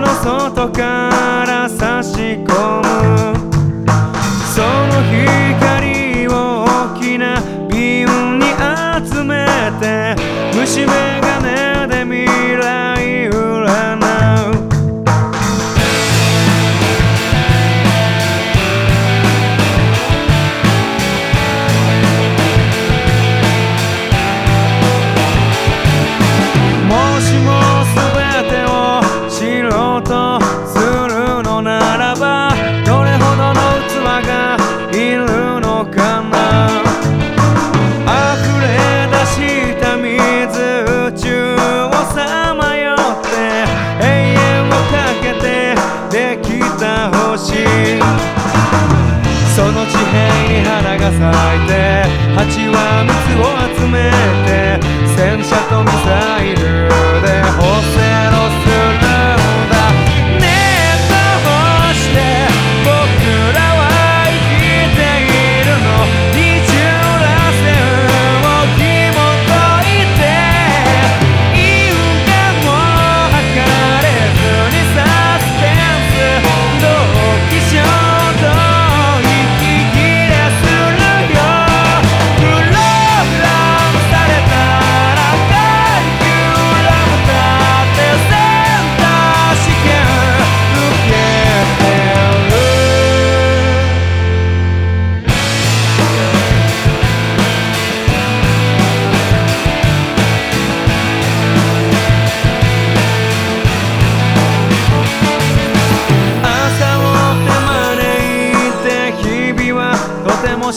の外から差し込む。その地平に花が咲いて蜂は蜜を集めて戦車とミサイルで補正をする。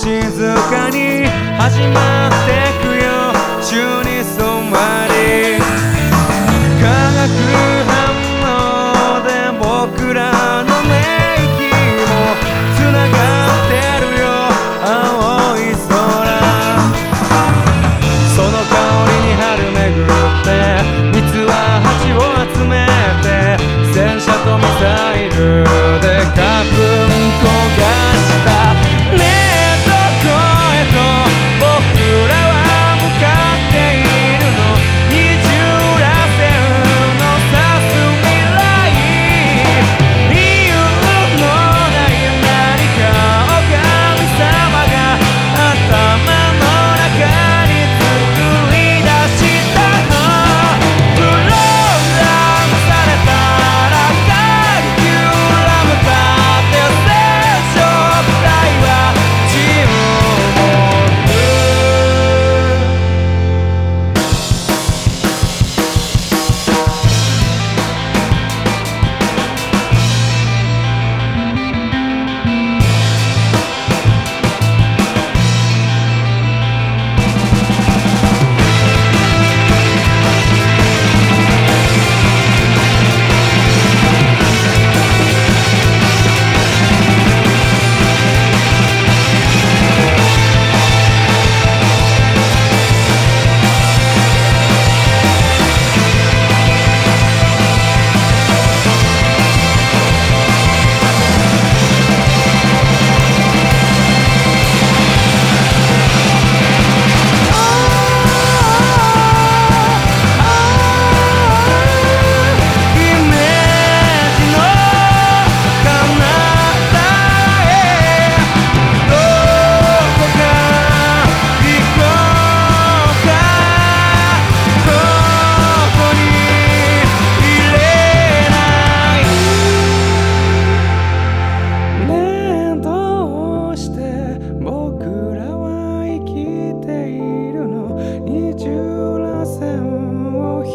静かに始まって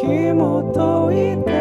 紐解いて